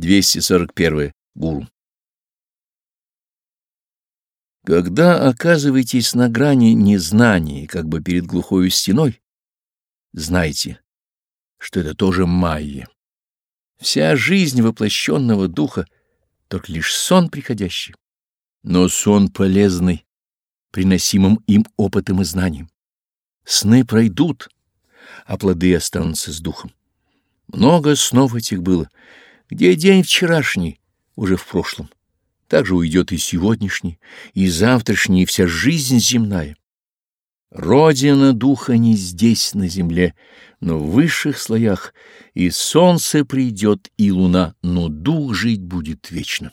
241. Гуру. Когда оказываетесь на грани незнания, как бы перед глухой стеной, знайте, что это тоже майя. Вся жизнь воплощенного духа — только лишь сон приходящий, но сон полезный, приносимым им опытом и знанием. Сны пройдут, а плоды останутся с духом. Много снов этих было — где день вчерашний, уже в прошлом, так же уйдет и сегодняшний, и завтрашний, и вся жизнь земная. Родина духа не здесь, на земле, но в высших слоях, и солнце придет, и луна, но дух жить будет вечно.